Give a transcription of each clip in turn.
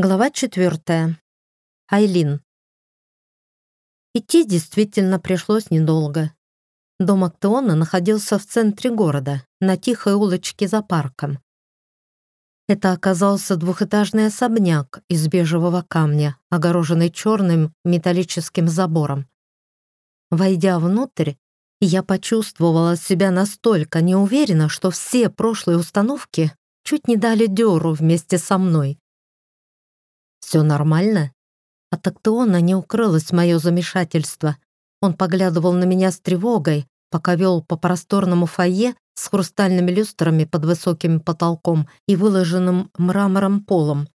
Глава четвертая. Айлин. Идти действительно пришлось недолго. Дом Актеона находился в центре города, на тихой улочке за парком. Это оказался двухэтажный особняк из бежевого камня, огороженный черным металлическим забором. Войдя внутрь, я почувствовала себя настолько неуверенно, что все прошлые установки чуть не дали дёру вместе со мной. «Все нормально?» От Актеона не укрылось мое замешательство. Он поглядывал на меня с тревогой, пока вел по просторному фойе с хрустальными люстрами под высоким потолком и выложенным мрамором полом.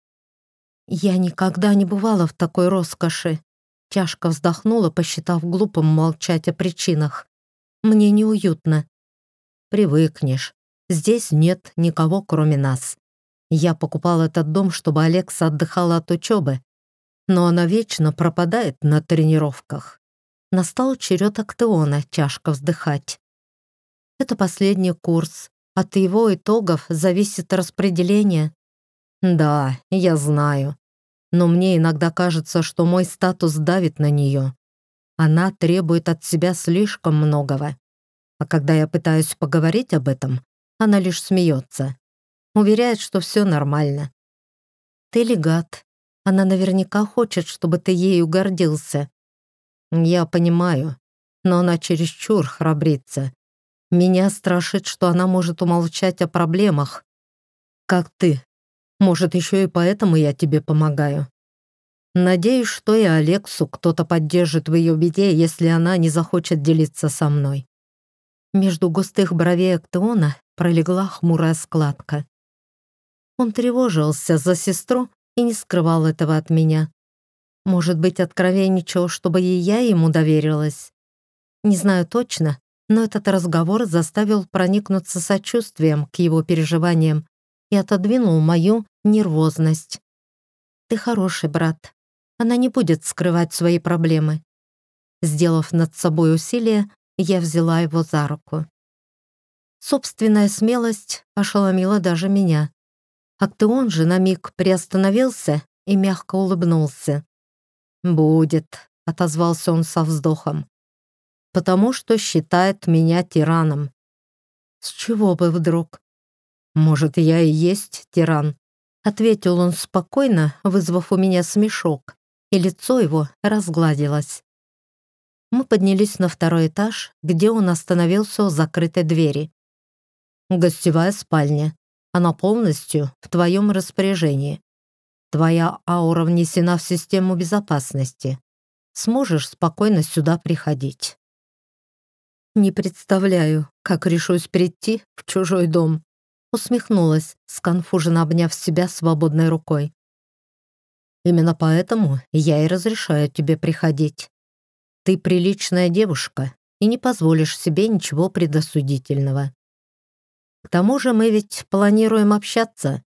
Я никогда не бывала в такой роскоши. Тяжко вздохнула, посчитав глупым молчать о причинах. Мне неуютно. Привыкнешь. Здесь нет никого, кроме нас. Я покупал этот дом, чтобы Алекса отдыхала от учебы, но она вечно пропадает на тренировках. Настал черед Актеона тяжко вздыхать. Это последний курс. От его итогов зависит распределение. Да, я знаю. Но мне иногда кажется, что мой статус давит на нее. Она требует от себя слишком многого. А когда я пытаюсь поговорить об этом, она лишь смеется. Уверяет, что все нормально. Ты легат. Она наверняка хочет, чтобы ты ею гордился. Я понимаю, но она чересчур храбрится. Меня страшит, что она может умолчать о проблемах. Как ты. Может, еще и поэтому я тебе помогаю. Надеюсь, что и Алексу кто-то поддержит в ее беде, если она не захочет делиться со мной. Между густых бровей Актеона пролегла хмурая складка. Он тревожился за сестру и не скрывал этого от меня. Может быть, откровенничал, чтобы и я ему доверилась. Не знаю точно, но этот разговор заставил проникнуться сочувствием к его переживаниям и отодвинул мою нервозность. «Ты хороший брат. Она не будет скрывать свои проблемы». Сделав над собой усилие, я взяла его за руку. Собственная смелость ошеломила даже меня. Актеон же на миг приостановился и мягко улыбнулся. «Будет», — отозвался он со вздохом, «потому что считает меня тираном». «С чего бы вдруг?» «Может, я и есть тиран», — ответил он спокойно, вызвав у меня смешок, и лицо его разгладилось. Мы поднялись на второй этаж, где он остановился у закрытой двери. «Гостевая спальня», она полностью в твоем распоряжении. Твоя аура внесена в систему безопасности. Сможешь спокойно сюда приходить. Не представляю, как решусь прийти в чужой дом. Усмехнулась, сконфуженно обняв себя свободной рукой. Именно поэтому я и разрешаю тебе приходить. Ты приличная девушка и не позволишь себе ничего предосудительного. К тому же мы ведь планируем общаться.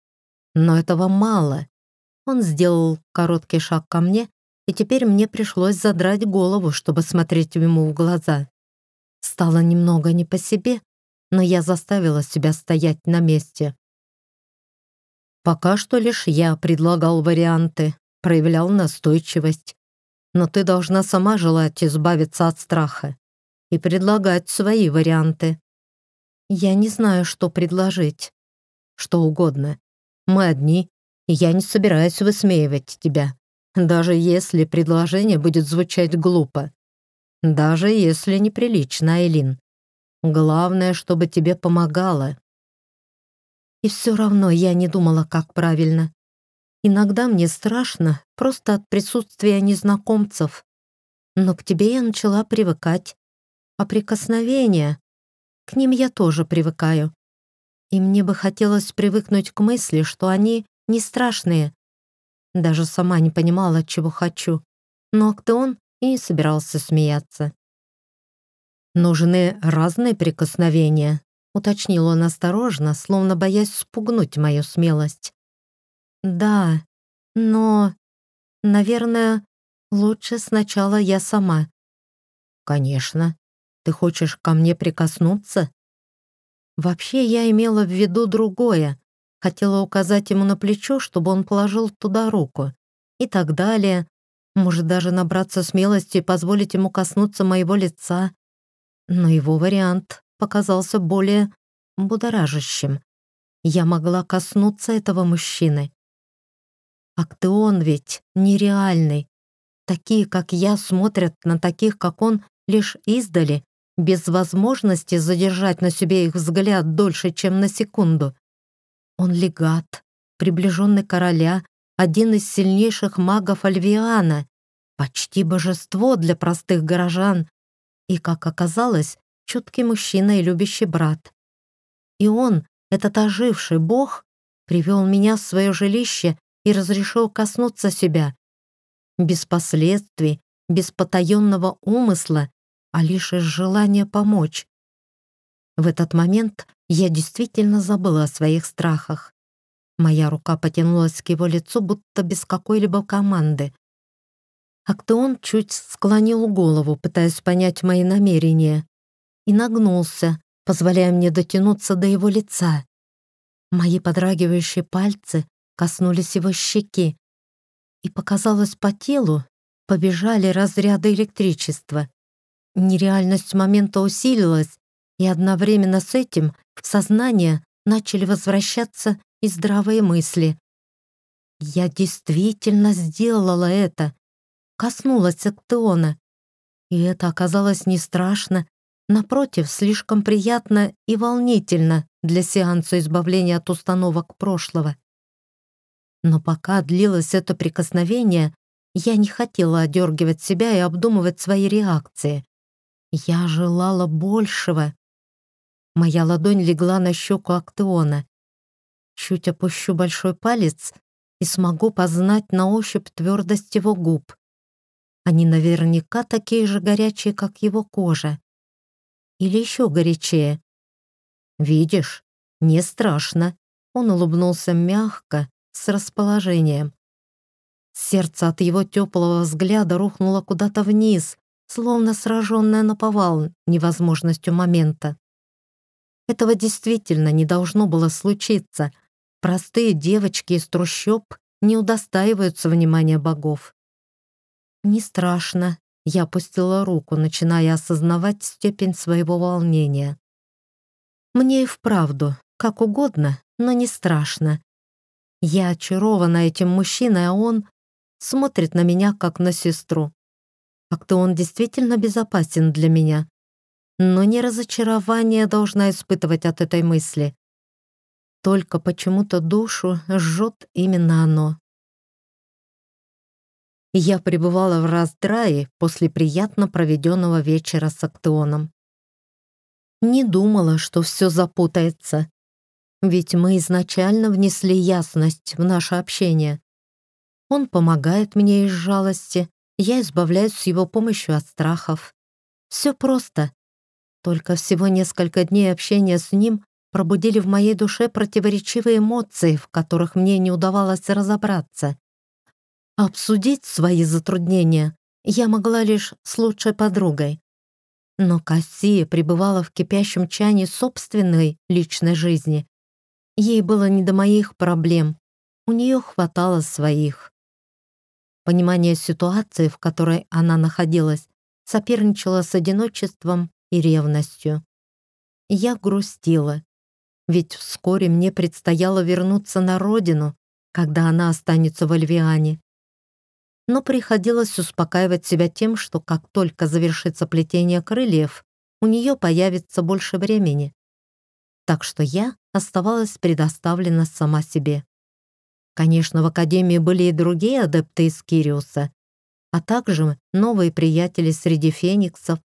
Но этого мало. Он сделал короткий шаг ко мне, и теперь мне пришлось задрать голову, чтобы смотреть ему в глаза. Стало немного не по себе, но я заставила себя стоять на месте. Пока что лишь я предлагал варианты, проявлял настойчивость. Но ты должна сама желать избавиться от страха и предлагать свои варианты. Я не знаю, что предложить. Что угодно. Мы одни, и я не собираюсь высмеивать тебя. Даже если предложение будет звучать глупо. Даже если неприлично, Айлин. Главное, чтобы тебе помогало. И все равно я не думала, как правильно. Иногда мне страшно просто от присутствия незнакомцев. Но к тебе я начала привыкать. А прикосновения к ним я тоже привыкаю. И мне бы хотелось привыкнуть к мысли, что они не страшные. Даже сама не понимала, чего хочу. Но Актеон и не собирался смеяться. «Нужны разные прикосновения», — уточнил он осторожно, словно боясь спугнуть мою смелость. «Да, но, наверное, лучше сначала я сама». «Конечно. Ты хочешь ко мне прикоснуться?» Вообще я имела в виду другое. Хотела указать ему на плечо, чтобы он положил туда руку. И так далее. Может даже набраться смелости и позволить ему коснуться моего лица. Но его вариант показался более будоражащим. Я могла коснуться этого мужчины. Актеон ведь нереальный. Такие, как я, смотрят на таких, как он, лишь издали, без возможности задержать на себе их взгляд дольше, чем на секунду. Он легат, приближенный короля, один из сильнейших магов Альвиана, почти божество для простых горожан и, как оказалось, чуткий мужчина и любящий брат. И он, этот оживший бог, привел меня в свое жилище и разрешил коснуться себя. Без последствий, без потаенного умысла, а лишь из желания помочь. В этот момент я действительно забыла о своих страхах. Моя рука потянулась к его лицу, будто без какой-либо команды. Актеон чуть склонил голову, пытаясь понять мои намерения, и нагнулся, позволяя мне дотянуться до его лица. Мои подрагивающие пальцы коснулись его щеки, и показалось по телу побежали разряды электричества. Нереальность момента усилилась, и одновременно с этим в сознание начали возвращаться и здравые мысли. Я действительно сделала это, коснулась Актеона, и это оказалось не страшно, напротив, слишком приятно и волнительно для сеанса избавления от установок прошлого. Но пока длилось это прикосновение, я не хотела одергивать себя и обдумывать свои реакции. Я желала большего. Моя ладонь легла на щеку Актеона. Чуть опущу большой палец и смогу познать на ощупь твердость его губ. Они наверняка такие же горячие, как его кожа. Или еще горячее. «Видишь, не страшно», — он улыбнулся мягко, с расположением. Сердце от его теплого взгляда рухнуло куда-то вниз, словно сраженное на повал невозможностью момента. Этого действительно не должно было случиться. Простые девочки из трущоб не удостаиваются внимания богов. «Не страшно», — я опустила руку, начиная осознавать степень своего волнения. «Мне и вправду, как угодно, но не страшно. Я очарована этим мужчиной, а он смотрит на меня, как на сестру. Как-то он действительно безопасен для меня. Но не разочарование должна испытывать от этой мысли. Только почему-то душу жжет именно оно. Я пребывала в раздрае после приятно проведенного вечера с Актеоном. Не думала, что все запутается. Ведь мы изначально внесли ясность в наше общение. Он помогает мне из жалости, я избавляюсь с его помощью от страхов. Все просто. Только всего несколько дней общения с ним пробудили в моей душе противоречивые эмоции, в которых мне не удавалось разобраться. Обсудить свои затруднения я могла лишь с лучшей подругой. Но Кассия пребывала в кипящем чане собственной личной жизни. Ей было не до моих проблем, у нее хватало своих. Понимание ситуации, в которой она находилась, соперничало с одиночеством и ревностью. Я грустила, ведь вскоре мне предстояло вернуться на родину, когда она останется в Альвиане. Но приходилось успокаивать себя тем, что как только завершится плетение крыльев, у нее появится больше времени. Так что я оставалась предоставлена сама себе. Конечно, в Академии были и другие адепты из Кириуса, а также новые приятели среди фениксов.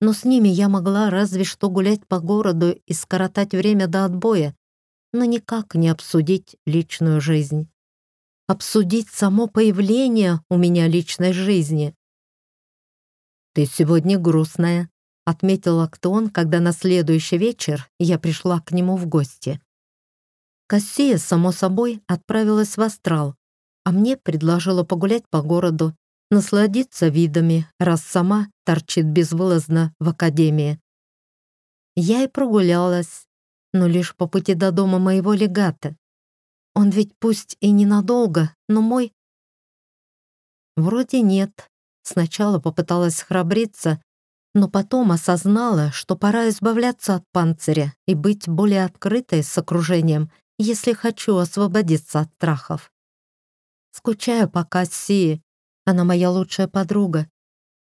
Но с ними я могла разве что гулять по городу и скоротать время до отбоя, но никак не обсудить личную жизнь. Обсудить само появление у меня личной жизни. «Ты сегодня грустная», — отметил Актон, когда на следующий вечер я пришла к нему в гости. Кассия, само собой, отправилась в астрал, а мне предложила погулять по городу, насладиться видами, раз сама торчит безвылазно в академии. Я и прогулялась, но лишь по пути до дома моего легата, Он ведь пусть и ненадолго, но мой... Вроде нет. Сначала попыталась храбриться, но потом осознала, что пора избавляться от панциря и быть более открытой с окружением, если хочу освободиться от страхов. Скучаю по Кассии, она моя лучшая подруга.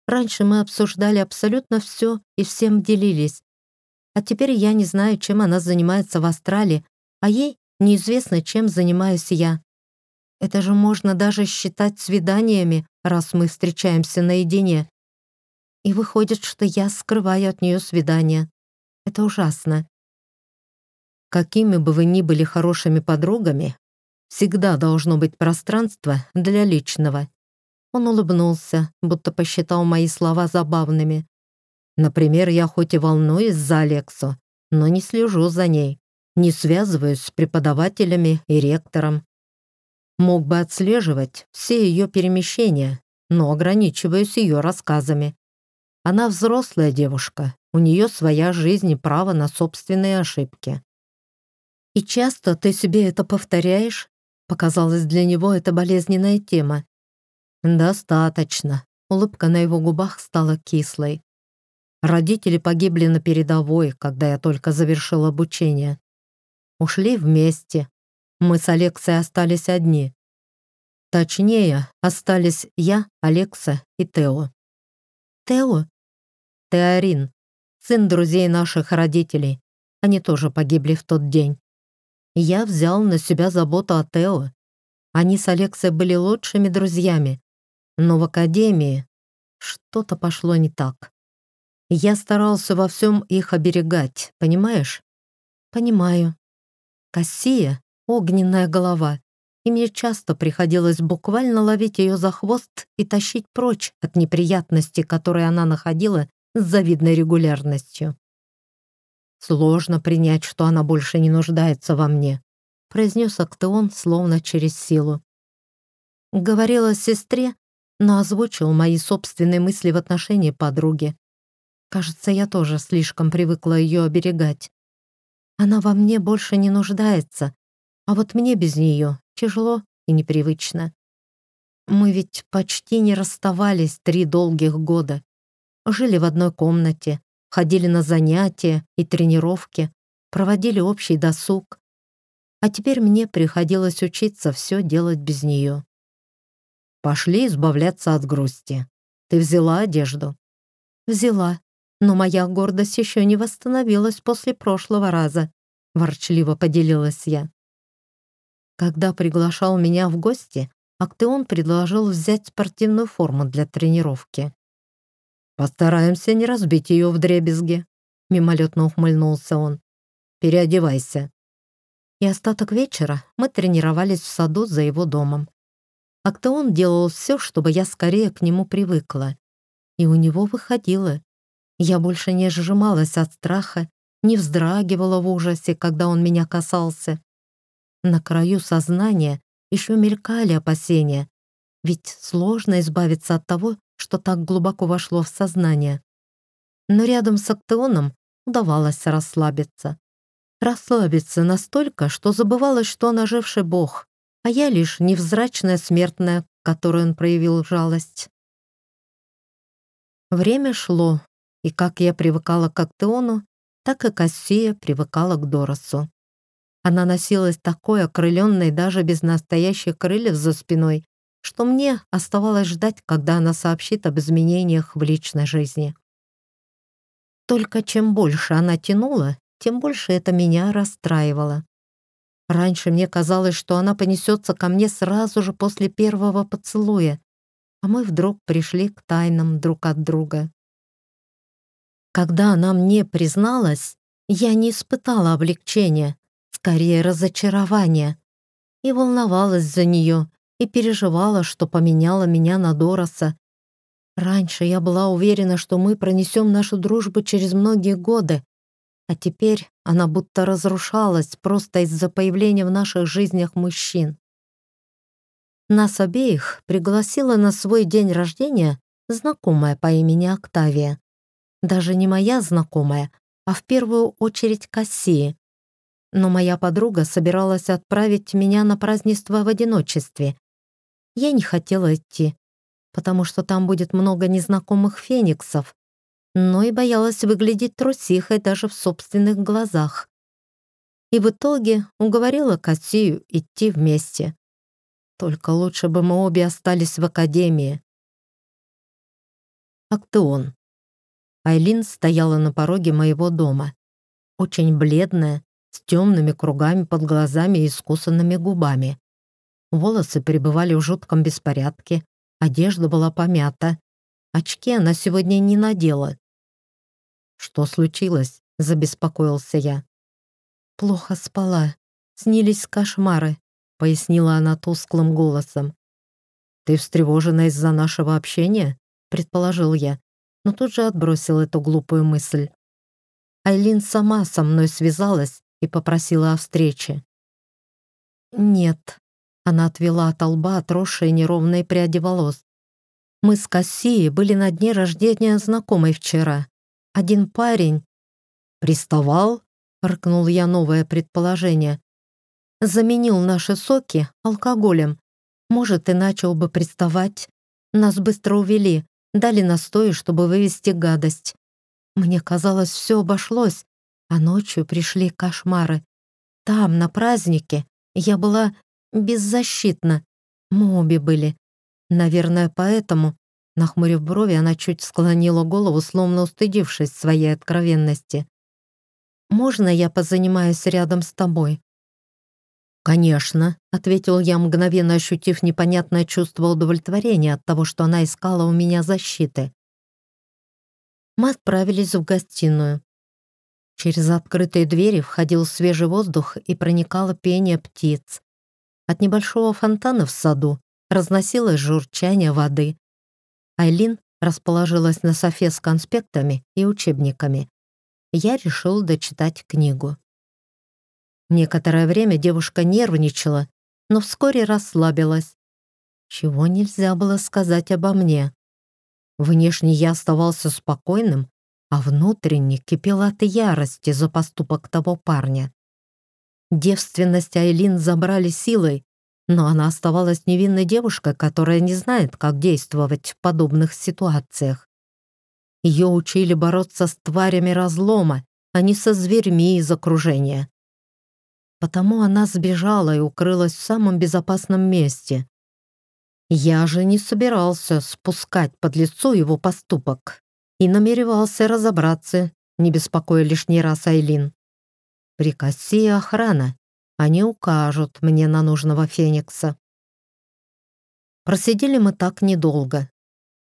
Раньше мы обсуждали абсолютно все и всем делились. А теперь я не знаю, чем она занимается в Австралии, а ей неизвестно, чем занимаюсь я. Это же можно даже считать свиданиями, раз мы встречаемся наедине. И выходит, что я скрываю от нее свидание. Это ужасно. Какими бы вы ни были хорошими подругами, всегда должно быть пространство для личного. Он улыбнулся, будто посчитал мои слова забавными. Например, я хоть и волнуюсь за Алексу, но не слежу за ней, не связываюсь с преподавателями и ректором. Мог бы отслеживать все ее перемещения, но ограничиваюсь ее рассказами. Она взрослая девушка, у нее своя жизнь и право на собственные ошибки. «И часто ты себе это повторяешь?» Показалось для него это болезненная тема. «Достаточно». Улыбка на его губах стала кислой. Родители погибли на передовой, когда я только завершил обучение. Ушли вместе. Мы с Алексой остались одни. Точнее, остались я, Алекса и Тео. Тео? Теорин, сын друзей наших родителей. Они тоже погибли в тот день. Я взял на себя заботу о Тео. Они с Алексой были лучшими друзьями. Но в академии что-то пошло не так. Я старался во всем их оберегать, понимаешь? Понимаю. Кассия — огненная голова, и мне часто приходилось буквально ловить ее за хвост и тащить прочь от неприятностей, которые она находила с завидной регулярностью. «Сложно принять, что она больше не нуждается во мне», произнес Актеон словно через силу. Говорила сестре, но озвучил мои собственные мысли в отношении подруги. Кажется, я тоже слишком привыкла ее оберегать. Она во мне больше не нуждается, а вот мне без нее тяжело и непривычно. Мы ведь почти не расставались три долгих года жили в одной комнате, ходили на занятия и тренировки, проводили общий досуг. А теперь мне приходилось учиться все делать без нее. Пошли избавляться от грусти. Ты взяла одежду? Взяла, но моя гордость еще не восстановилась после прошлого раза, ворчливо поделилась я. Когда приглашал меня в гости, Актеон предложил взять спортивную форму для тренировки. «Постараемся не разбить ее в дребезги», — мимолетно ухмыльнулся он. «Переодевайся». И остаток вечера мы тренировались в саду за его домом. А кто он делал все, чтобы я скорее к нему привыкла. И у него выходило. Я больше не сжималась от страха, не вздрагивала в ужасе, когда он меня касался. На краю сознания еще мелькали опасения, ведь сложно избавиться от того, что так глубоко вошло в сознание. Но рядом с Актеоном удавалось расслабиться. Расслабиться настолько, что забывалось, что он оживший бог, а я лишь невзрачная смертная, которой он проявил жалость. Время шло, и как я привыкала к Актеону, так и Кассия привыкала к Доросу. Она носилась такой окрыленной даже без настоящих крыльев за спиной, что мне оставалось ждать, когда она сообщит об изменениях в личной жизни. Только чем больше она тянула, тем больше это меня расстраивало. Раньше мне казалось, что она понесется ко мне сразу же после первого поцелуя, а мы вдруг пришли к тайнам друг от друга. Когда она мне призналась, я не испытала облегчения, скорее разочарования, и волновалась за нее, и переживала, что поменяла меня на Дороса. Раньше я была уверена, что мы пронесем нашу дружбу через многие годы, а теперь она будто разрушалась просто из-за появления в наших жизнях мужчин. Нас обеих пригласила на свой день рождения знакомая по имени Октавия. Даже не моя знакомая, а в первую очередь Кассии. но моя подруга собиралась отправить меня на празднество в одиночестве. Я не хотела идти, потому что там будет много незнакомых фениксов, но и боялась выглядеть трусихой даже в собственных глазах. И в итоге уговорила Кассию идти вместе. Только лучше бы мы обе остались в академии. Актеон. Айлин стояла на пороге моего дома. Очень бледная, с темными кругами под глазами и искусанными губами. Волосы пребывали в жутком беспорядке, одежда была помята. Очки она сегодня не надела. «Что случилось?» — забеспокоился я. «Плохо спала. Снились кошмары», — пояснила она тусклым голосом. «Ты встревожена из-за нашего общения?» — предположил я, но тут же отбросил эту глупую мысль. Айлин сама со мной связалась и попросила о встрече. «Нет», — она отвела от лба отросшие неровные пряди волос. «Мы с Кассией были на дне рождения знакомой вчера. Один парень...» «Приставал?» — рыкнул я новое предположение. «Заменил наши соки алкоголем. Может, и начал бы приставать. Нас быстро увели, дали настои, чтобы вывести гадость. Мне казалось, все обошлось, а ночью пришли кошмары. Там, на празднике, я была беззащитна. Мы обе были. Наверное, поэтому, нахмурив брови, она чуть склонила голову, словно устыдившись своей откровенности. «Можно я позанимаюсь рядом с тобой?» «Конечно», — ответил я, мгновенно ощутив непонятное чувство удовлетворения от того, что она искала у меня защиты. Мы отправились в гостиную. Через открытые двери входил свежий воздух и проникало пение птиц. От небольшого фонтана в саду разносилось журчание воды. Айлин расположилась на софе с конспектами и учебниками. Я решил дочитать книгу. Некоторое время девушка нервничала, но вскоре расслабилась. Чего нельзя было сказать обо мне. Внешне я оставался спокойным, а внутренне кипел от ярости за поступок того парня. Девственность Айлин забрали силой, но она оставалась невинной девушкой, которая не знает, как действовать в подобных ситуациях. Ее учили бороться с тварями разлома, а не со зверьми из окружения. Потому она сбежала и укрылась в самом безопасном месте. Я же не собирался спускать под лицо его поступок и намеревался разобраться, не беспокоя лишний раз Айлин. Прикоси охрана, они укажут мне на нужного Феникса. Просидели мы так недолго.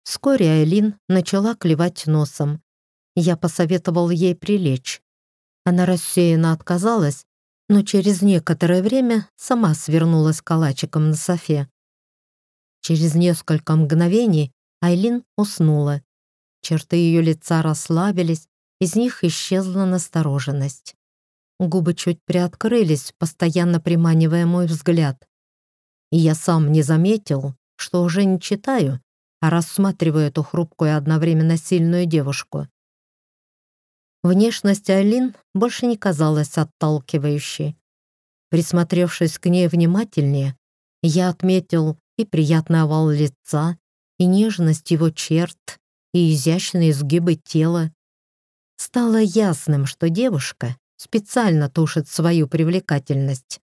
Вскоре Айлин начала клевать носом. Я посоветовал ей прилечь. Она рассеянно отказалась, но через некоторое время сама свернулась калачиком на софе. Через несколько мгновений Айлин уснула. Черты ее лица расслабились, из них исчезла настороженность. Губы чуть приоткрылись, постоянно приманивая мой взгляд. И я сам не заметил, что уже не читаю, а рассматриваю эту хрупкую одновременно сильную девушку. Внешность Алин больше не казалась отталкивающей. Присмотревшись к ней внимательнее, я отметил и приятный овал лица, и нежность его черт, и изящные изгибы тела. Стало ясным, что девушка специально тушит свою привлекательность.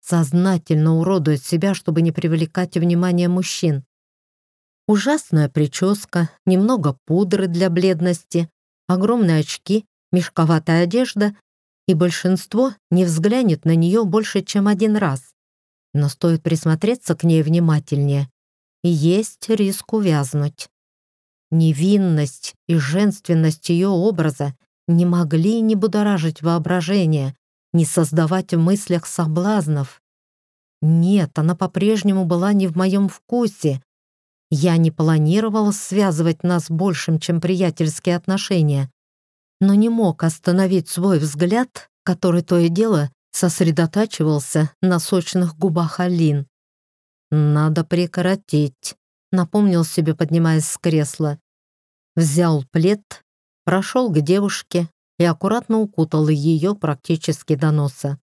Сознательно уродует себя, чтобы не привлекать внимание мужчин. Ужасная прическа, немного пудры для бледности, огромные очки, мешковатая одежда, и большинство не взглянет на нее больше, чем один раз. Но стоит присмотреться к ней внимательнее, и есть риск увязнуть. Невинность и женственность ее образа не могли не будоражить воображение, не создавать в мыслях соблазнов. Нет, она по-прежнему была не в моем вкусе. Я не планировал связывать нас большим, чем приятельские отношения, но не мог остановить свой взгляд, который то и дело сосредотачивался на сочных губах Алин. «Надо прекратить», напомнил себе, поднимаясь с кресла. Взял плед, прошел к девушке и аккуратно укутал ее практически до носа.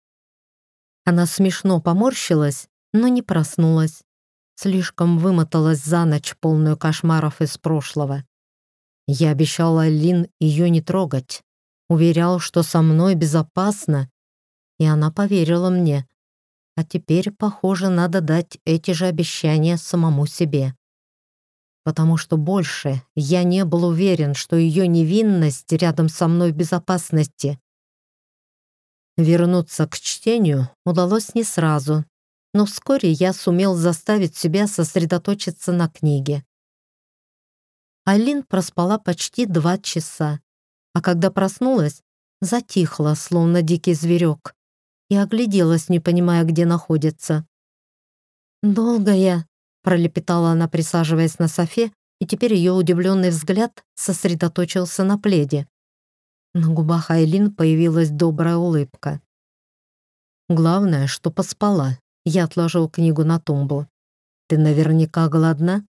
Она смешно поморщилась, но не проснулась. Слишком вымоталась за ночь, полную кошмаров из прошлого. Я обещал Алин ее не трогать. Уверял, что со мной безопасно. И она поверила мне. А теперь, похоже, надо дать эти же обещания самому себе. Потому что больше я не был уверен, что ее невинность рядом со мной в безопасности. Вернуться к чтению удалось не сразу, но вскоре я сумел заставить себя сосредоточиться на книге. Алин проспала почти два часа, а когда проснулась, затихла, словно дикий зверек, и огляделась, не понимая, где находится. «Долго я», — пролепетала она, присаживаясь на софе, и теперь ее удивленный взгляд сосредоточился на пледе. На губах Айлин появилась добрая улыбка. «Главное, что поспала», — я отложил книгу на тумбу. «Ты наверняка голодна?»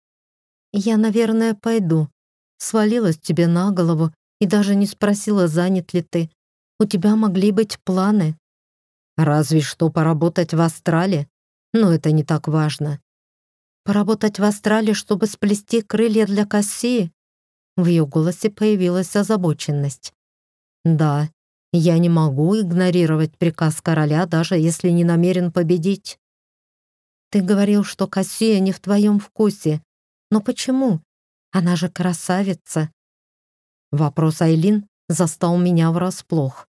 «Я, наверное, пойду. Свалилась тебе на голову и даже не спросила, занят ли ты. У тебя могли быть планы». «Разве что поработать в Астрале, но это не так важно». «Поработать в Астрале, чтобы сплести крылья для Кассии?» В ее голосе появилась озабоченность. «Да, я не могу игнорировать приказ короля, даже если не намерен победить». «Ты говорил, что Кассия не в твоем вкусе. Но почему? Она же красавица. Вопрос Айлин застал меня врасплох.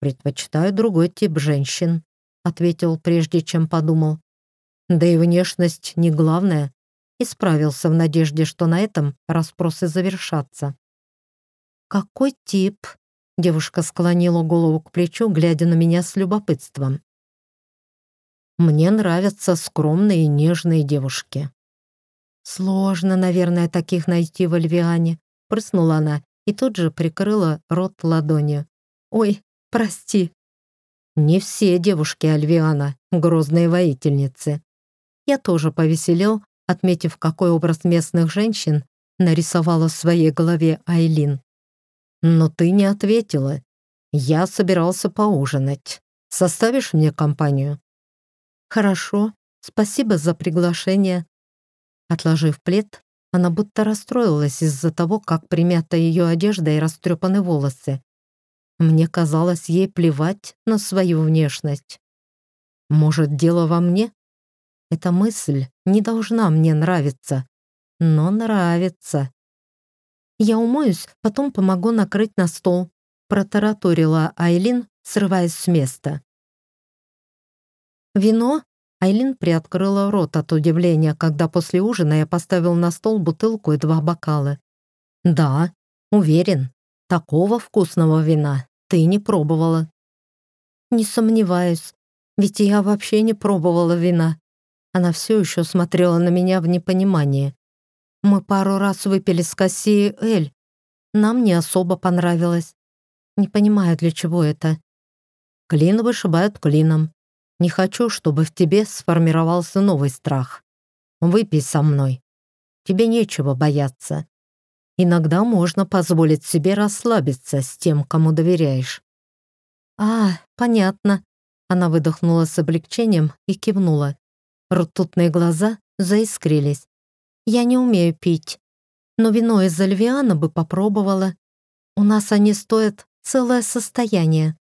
«Предпочитаю другой тип женщин», — ответил, прежде чем подумал. «Да и внешность не главное», и справился в надежде, что на этом расспросы завершатся. «Какой тип?» — девушка склонила голову к плечу, глядя на меня с любопытством. «Мне нравятся скромные и нежные девушки», «Сложно, наверное, таких найти в Альвиане», — прыснула она и тут же прикрыла рот ладонью. «Ой, прости». «Не все девушки Альвиана — грозные воительницы». Я тоже повеселел, отметив, какой образ местных женщин нарисовала в своей голове Айлин. «Но ты не ответила. Я собирался поужинать. Составишь мне компанию?» «Хорошо. Спасибо за приглашение», Отложив плед, она будто расстроилась из-за того, как примята ее одежда и растрепаны волосы. Мне казалось, ей плевать на свою внешность. Может, дело во мне? Эта мысль не должна мне нравиться, но нравится. Я умоюсь, потом помогу накрыть на стол, протараторила Айлин, срываясь с места. «Вино?» Айлин приоткрыла рот от удивления, когда после ужина я поставил на стол бутылку и два бокала. «Да, уверен, такого вкусного вина ты не пробовала». «Не сомневаюсь, ведь я вообще не пробовала вина». Она все еще смотрела на меня в непонимании. «Мы пару раз выпили с Кассией Эль. Нам не особо понравилось. Не понимаю, для чего это». «Клин вышибают клином», не хочу, чтобы в тебе сформировался новый страх. Выпей со мной. Тебе нечего бояться. Иногда можно позволить себе расслабиться с тем, кому доверяешь». «А, понятно». Она выдохнула с облегчением и кивнула. Ртутные глаза заискрились. «Я не умею пить, но вино из Альвиана бы попробовала. У нас они стоят целое состояние».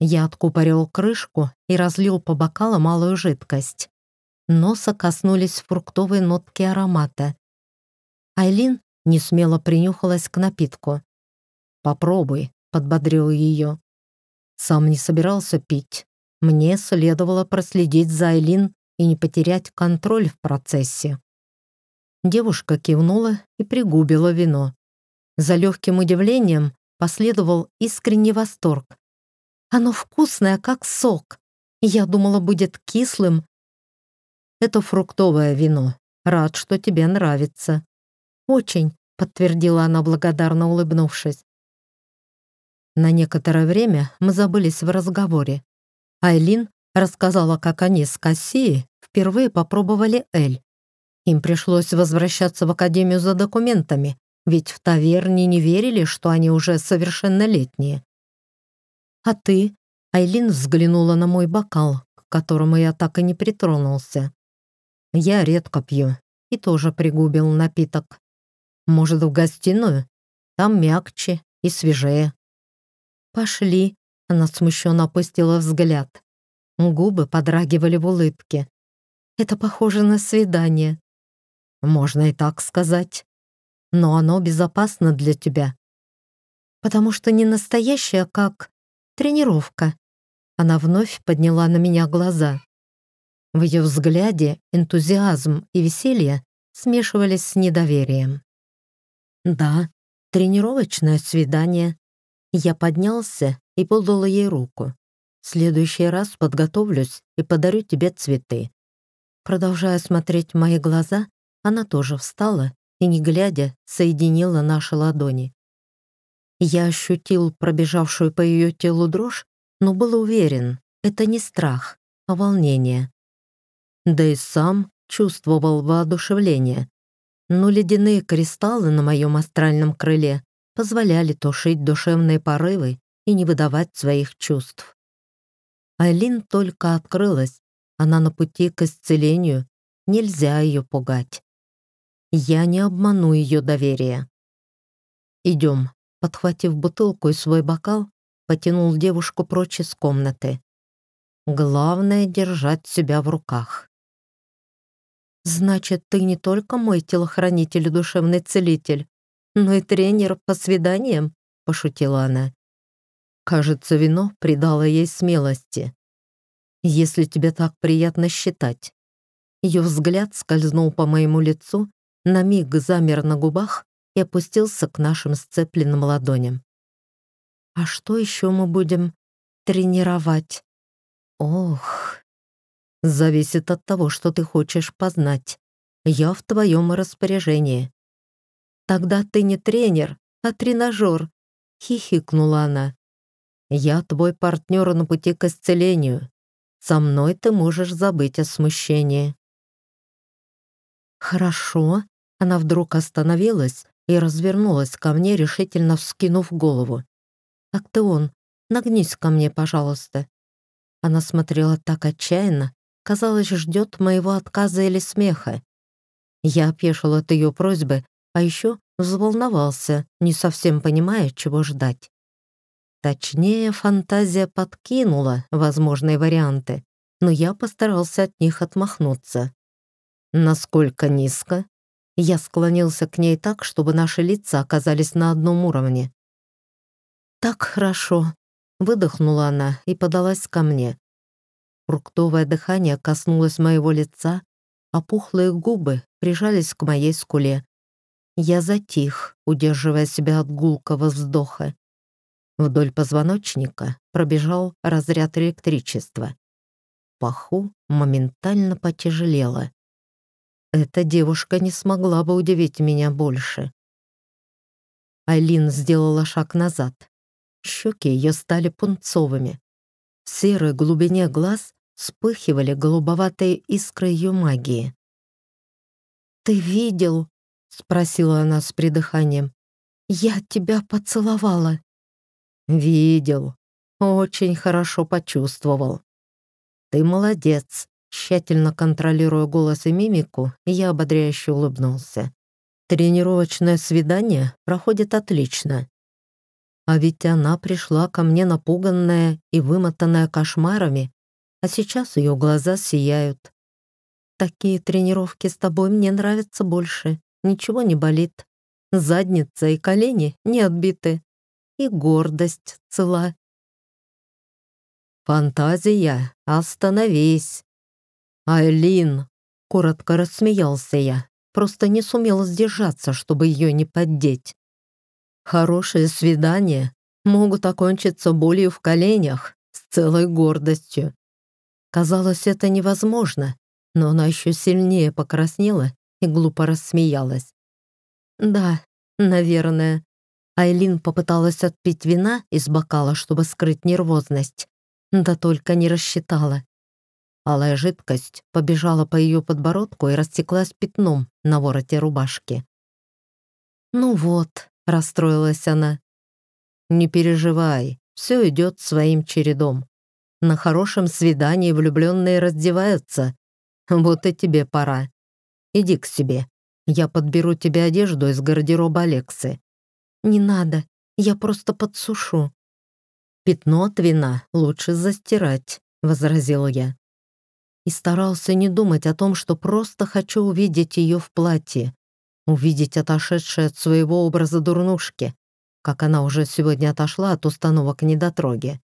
Я откупорил крышку и разлил по бокалу малую жидкость. Носа коснулись фруктовые нотки аромата. Айлин несмело принюхалась к напитку. «Попробуй», — подбодрил ее. Сам не собирался пить. Мне следовало проследить за Айлин и не потерять контроль в процессе. Девушка кивнула и пригубила вино. За легким удивлением последовал искренний восторг. Оно вкусное, как сок. Я думала, будет кислым. Это фруктовое вино. Рад, что тебе нравится. Очень, подтвердила она, благодарно улыбнувшись. На некоторое время мы забылись в разговоре. Айлин рассказала, как они с Кассией впервые попробовали эль. Им пришлось возвращаться в академию за документами, Ведь в таверне не верили, что они уже совершеннолетние. А ты? Айлин взглянула на мой бокал, к которому я так и не притронулся. Я редко пью и тоже пригубил напиток. Может, в гостиную? Там мягче и свежее. Пошли. Она смущенно опустила взгляд. Губы подрагивали в улыбке. Это похоже на свидание. Можно и так сказать. Но оно безопасно для тебя. Потому что не настоящее, а как тренировка. Она вновь подняла на меня глаза. В ее взгляде энтузиазм и веселье смешивались с недоверием. «Да, тренировочное свидание». Я поднялся и подал ей руку. «В следующий раз подготовлюсь и подарю тебе цветы». Продолжая смотреть в мои глаза, она тоже встала и, не глядя, соединила наши ладони. Я ощутил пробежавшую по ее телу дрожь, но был уверен, это не страх, а волнение. Да и сам чувствовал воодушевление. Но ледяные кристаллы на моем астральном крыле позволяли тушить душевные порывы и не выдавать своих чувств. Айлин только открылась, она на пути к исцелению, нельзя ее пугать. Я не обману ее доверие. «Идем», подхватив бутылку и свой бокал, потянул девушку прочь из комнаты. Главное — держать себя в руках. «Значит, ты не только мой телохранитель и душевный целитель, но и тренер по свиданиям?» — пошутила она. Кажется, вино придало ей смелости. «Если тебе так приятно считать». Ее взгляд скользнул по моему лицу, на миг замер на губах и опустился к нашим сцепленным ладоням. «А что еще мы будем тренировать?» «Ох...» «Зависит от того, что ты хочешь познать. Я в твоем распоряжении». «Тогда ты не тренер, а тренажер», — хихикнула она. «Я твой партнер на пути к исцелению. Со мной ты можешь забыть о смущении». «Хорошо», — она вдруг остановилась и развернулась ко мне, решительно вскинув голову. «Актеон, нагнись ко мне, пожалуйста». Она смотрела так отчаянно, казалось, ждет моего отказа или смеха. Я опешил от ее просьбы, а еще взволновался, не совсем понимая, чего ждать. Точнее, фантазия подкинула возможные варианты, но я постарался от них отмахнуться. Насколько низко? Я склонился к ней так, чтобы наши лица оказались на одном уровне. «Так хорошо», — выдохнула она и подалась ко мне. Фруктовое дыхание коснулось моего лица, а пухлые губы прижались к моей скуле. Я затих, удерживая себя от гулкого вздоха. Вдоль позвоночника пробежал разряд электричества. Паху моментально потяжелело. Эта девушка не смогла бы удивить меня больше. Айлин сделала шаг назад. Щеки ее стали пунцовыми. В серой глубине глаз вспыхивали голубоватые искры ее магии. «Ты видел?» — спросила она с придыханием. «Я тебя поцеловала». «Видел. Очень хорошо почувствовал. Ты молодец. Тщательно контролируя голос и мимику, я ободряюще улыбнулся. Тренировочное свидание проходит отлично. А ведь она пришла ко мне напуганная и вымотанная кошмарами, а сейчас ее глаза сияют. Такие тренировки с тобой мне нравятся больше. Ничего не болит. Задница и колени не отбиты. И гордость цела. «Фантазия, остановись!» «Айлин!» — коротко рассмеялся я. Просто не сумел сдержаться, чтобы ее не поддеть. Хорошие свидания могут окончиться болью в коленях с целой гордостью. Казалось, это невозможно, но она еще сильнее покраснела и глупо рассмеялась. «Да, наверное». Айлин попыталась отпить вина из бокала, чтобы скрыть нервозность, да только не рассчитала. Алая жидкость побежала по ее подбородку и растеклась пятном на вороте рубашки. «Ну вот», — расстроилась она. «Не переживай, все идет своим чередом. На хорошем свидании влюбленные раздеваются. Вот и тебе пора. Иди к себе. Я подберу тебе одежду из гардероба Алексы». «Не надо, я просто подсушу». «Пятно от вина лучше застирать», — возразил я. И старался не думать о том, что просто хочу увидеть ее в платье, увидеть отошедшее от своего образа дурнушки, как она уже сегодня отошла от установок недотроги.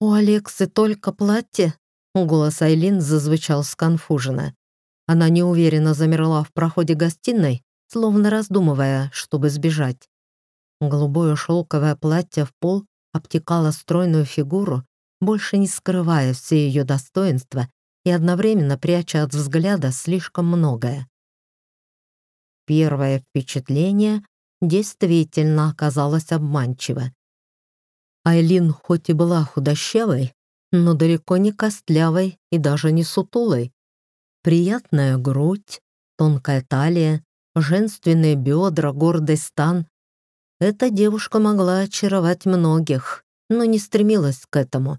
«У Алексы только платье?» — голос Айлин зазвучал сконфуженно. Она неуверенно замерла в проходе гостиной, словно раздумывая, чтобы сбежать. Голубое шелковое платье в пол обтекало стройную фигуру, больше не скрывая все ее достоинства и одновременно пряча от взгляда слишком многое. Первое впечатление действительно оказалось обманчиво. Айлин хоть и была худощавой, но далеко не костлявой и даже не сутулой. Приятная грудь, тонкая талия, женственные бедра, гордый стан. Эта девушка могла очаровать многих, но не стремилась к этому.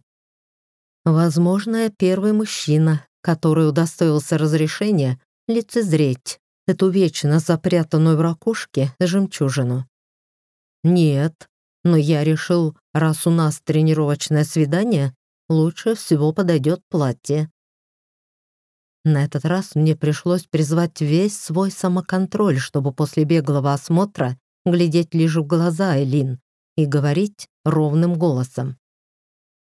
Возможно, я первый мужчина, который удостоился разрешения лицезреть эту вечно запрятанную в ракушке жемчужину. Нет, но я решил, раз у нас тренировочное свидание, лучше всего подойдет платье. На этот раз мне пришлось призвать весь свой самоконтроль, чтобы после беглого осмотра глядеть лишь в глаза Элин и говорить ровным голосом.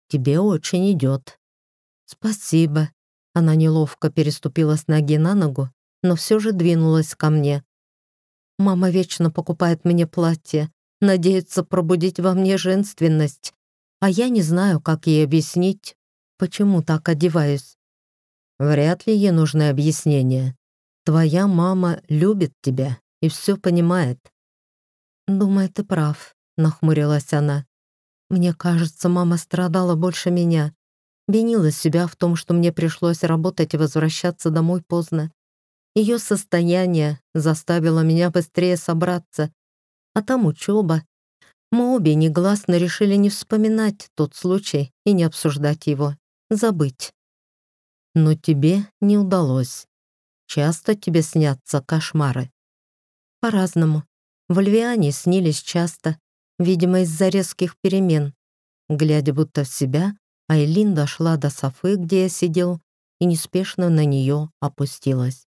«Тебе очень идет». «Спасибо». Она неловко переступила с ноги на ногу но все же двинулась ко мне. Мама вечно покупает мне платье, надеется пробудить во мне женственность, а я не знаю, как ей объяснить, почему так одеваюсь. Вряд ли ей нужны объяснения. Твоя мама любит тебя и все понимает. Думаю, ты прав, нахмурилась она. Мне кажется, мама страдала больше меня. Винила себя в том, что мне пришлось работать и возвращаться домой поздно. Ее состояние заставило меня быстрее собраться, а там учеба. Мы обе негласно решили не вспоминать тот случай и не обсуждать его, забыть. Но тебе не удалось. Часто тебе снятся кошмары. По-разному. В Альвиане снились часто, видимо, из-за резких перемен. Глядя будто в себя, Айлин дошла до Софы, где я сидел, и неспешно на нее опустилась.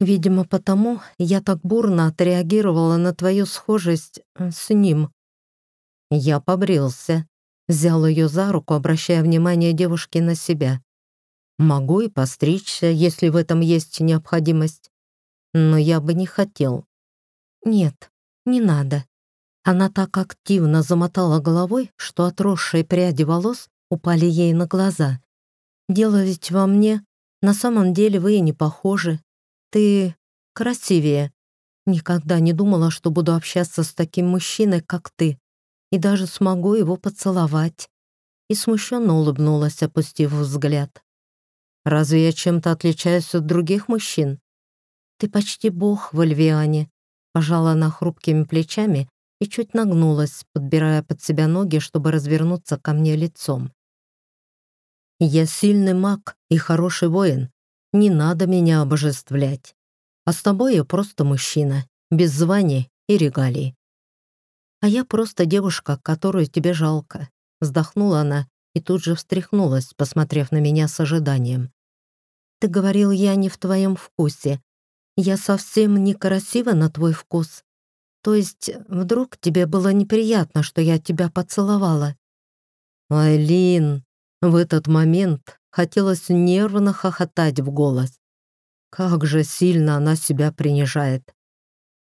Видимо, потому я так бурно отреагировала на твою схожесть э, с ним. Я побрился, взял ее за руку, обращая внимание девушки на себя. Могу и постричься, если в этом есть необходимость. Но я бы не хотел. Нет, не надо. Она так активно замотала головой, что отросшие пряди волос упали ей на глаза. Дело ведь во мне. На самом деле вы и не похожи. Ты красивее. Никогда не думала, что буду общаться с таким мужчиной, как ты, и даже смогу его поцеловать. И смущенно улыбнулась, опустив взгляд. Разве я чем-то отличаюсь от других мужчин? Ты почти бог в Альвиане. Пожала она хрупкими плечами и чуть нагнулась, подбирая под себя ноги, чтобы развернуться ко мне лицом. Я сильный маг и хороший воин, не надо меня обожествлять. А с тобой я просто мужчина, без званий и регалий. А я просто девушка, которую тебе жалко. Вздохнула она и тут же встряхнулась, посмотрев на меня с ожиданием. Ты говорил, я не в твоем вкусе. Я совсем некрасива на твой вкус. То есть вдруг тебе было неприятно, что я тебя поцеловала? Айлин, в этот момент Хотелось нервно хохотать в голос. Как же сильно она себя принижает.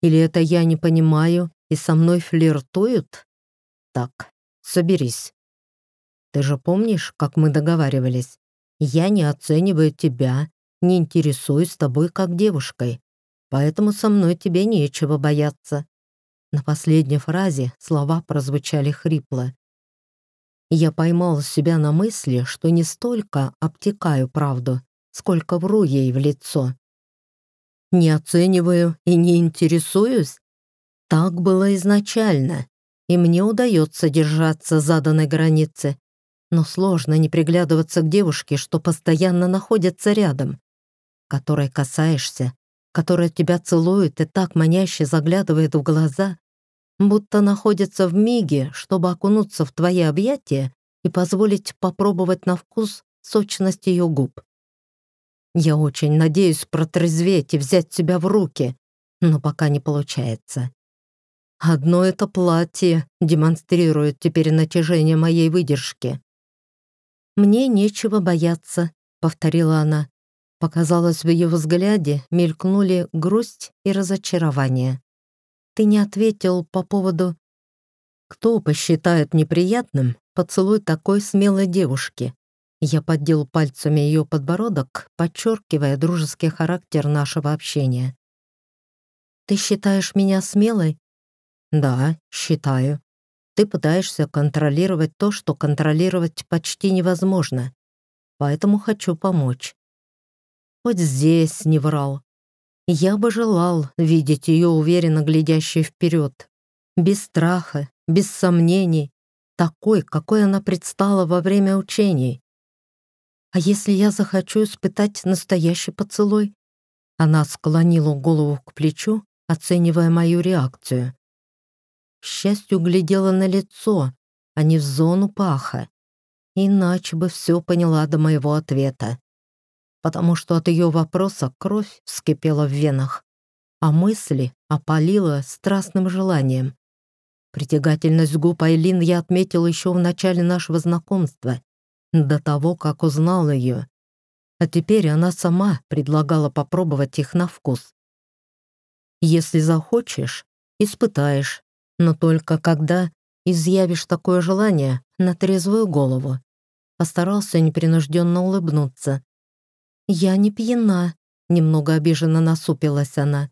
Или это я не понимаю и со мной флиртуют? Так, соберись. Ты же помнишь, как мы договаривались? Я не оцениваю тебя, не интересуюсь тобой как девушкой, поэтому со мной тебе нечего бояться. На последней фразе слова прозвучали хрипло. Я поймал себя на мысли, что не столько обтекаю правду, сколько вру ей в лицо. Не оцениваю и не интересуюсь? Так было изначально, и мне удается держаться заданной границы. Но сложно не приглядываться к девушке, что постоянно находится рядом, которой касаешься, которая тебя целует и так маняще заглядывает в глаза, будто находится в миге, чтобы окунуться в твои объятия и позволить попробовать на вкус сочность ее губ. Я очень надеюсь протрезветь и взять себя в руки, но пока не получается. Одно это платье демонстрирует теперь натяжение моей выдержки. «Мне нечего бояться», — повторила она. Показалось, в ее взгляде мелькнули грусть и разочарование. «Ты не ответил по поводу...» «Кто посчитает неприятным поцелуй такой смелой девушки?» Я поддел пальцами ее подбородок, подчеркивая дружеский характер нашего общения. «Ты считаешь меня смелой?» «Да, считаю. Ты пытаешься контролировать то, что контролировать почти невозможно. Поэтому хочу помочь». Хоть здесь не врал. Я бы желал видеть ее уверенно глядящей вперед, без страха, без сомнений, такой, какой она предстала во время учений. А если я захочу испытать настоящий поцелуй? Она склонила голову к плечу, оценивая мою реакцию. К счастью, глядела на лицо, а не в зону паха. Иначе бы все поняла до моего ответа. Потому что от ее вопроса кровь вскипела в венах, а мысли опалила страстным желанием. Притягательность губ Айлин я отметил еще в начале нашего знакомства до того, как узнал ее. А теперь она сама предлагала попробовать их на вкус. Если захочешь, испытаешь, но только когда изъявишь такое желание на трезвую голову. Постарался непринужденно улыбнуться. «Я не пьяна», — немного обиженно насупилась она.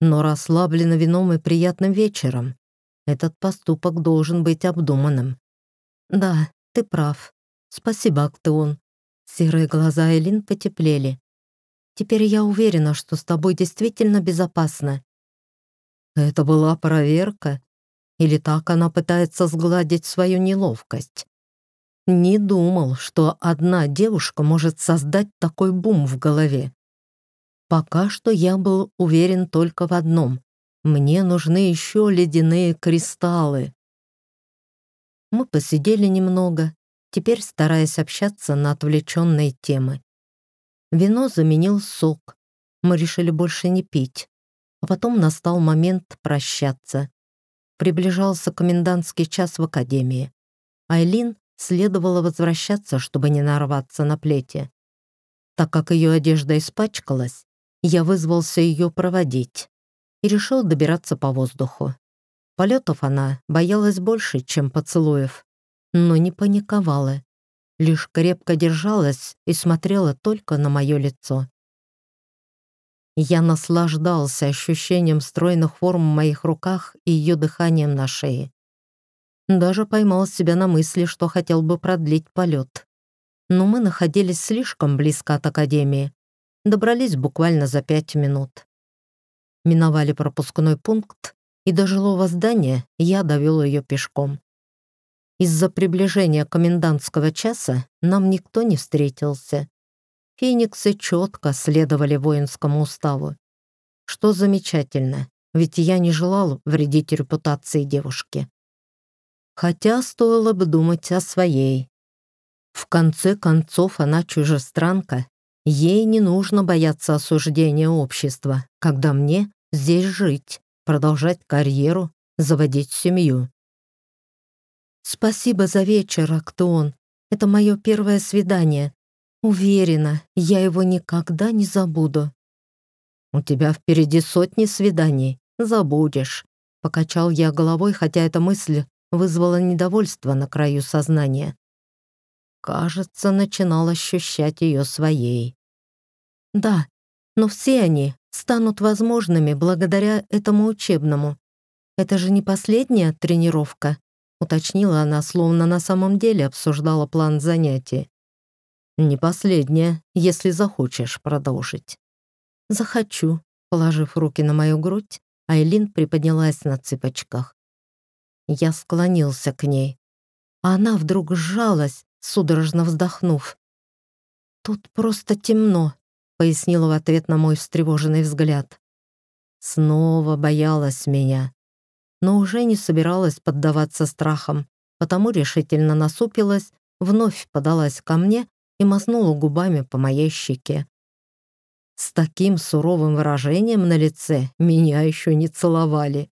«Но расслаблена вином и приятным вечером. Этот поступок должен быть обдуманным». «Да, ты прав. «Спасибо, Актеон». Серые глаза Элин потеплели. «Теперь я уверена, что с тобой действительно безопасно». Это была проверка? Или так она пытается сгладить свою неловкость? Не думал, что одна девушка может создать такой бум в голове. Пока что я был уверен только в одном. Мне нужны еще ледяные кристаллы. Мы посидели немного, теперь стараясь общаться на отвлеченные темы. Вино заменил сок. Мы решили больше не пить. А потом настал момент прощаться. Приближался комендантский час в академии. Айлин следовало возвращаться, чтобы не нарваться на плети. Так как ее одежда испачкалась, я вызвался ее проводить и решил добираться по воздуху. Полетов она боялась больше, чем поцелуев но не паниковала, лишь крепко держалась и смотрела только на мое лицо. Я наслаждался ощущением стройных форм в моих руках и ее дыханием на шее. Даже поймал себя на мысли, что хотел бы продлить полет. Но мы находились слишком близко от Академии. Добрались буквально за пять минут. Миновали пропускной пункт, и до жилого здания я довел ее пешком. Из-за приближения комендантского часа нам никто не встретился. Фениксы четко следовали воинскому уставу. Что замечательно, ведь я не желал вредить репутации девушки. Хотя стоило бы думать о своей. В конце концов, она чужестранка. Ей не нужно бояться осуждения общества, когда мне здесь жить, продолжать карьеру, заводить семью. «Спасибо за вечер, Актуон. Это мое первое свидание. Уверена, я его никогда не забуду». «У тебя впереди сотни свиданий. Забудешь», — покачал я головой, хотя эта мысль вызвала недовольство на краю сознания. Кажется, начинал ощущать ее своей. «Да, но все они станут возможными благодаря этому учебному. Это же не последняя тренировка уточнила она, словно на самом деле обсуждала план занятий. «Не последнее, если захочешь продолжить». «Захочу», положив руки на мою грудь, Айлин приподнялась на цыпочках. Я склонился к ней. А она вдруг сжалась, судорожно вздохнув. «Тут просто темно», — пояснила в ответ на мой встревоженный взгляд. Снова боялась меня, но уже не собиралась поддаваться страхам, потому решительно насупилась, вновь подалась ко мне и мазнула губами по моей щеке. С таким суровым выражением на лице меня еще не целовали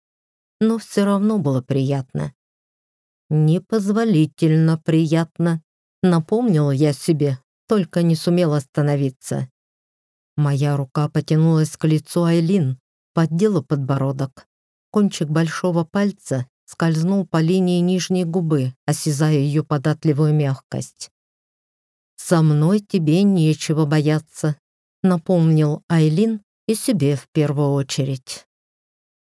но все равно было приятно. Непозволительно приятно, напомнила я себе, только не сумела остановиться. Моя рука потянулась к лицу Айлин, поддела подбородок. Кончик большого пальца скользнул по линии нижней губы, осязая ее податливую мягкость. «Со мной тебе нечего бояться», — напомнил Айлин и себе в первую очередь.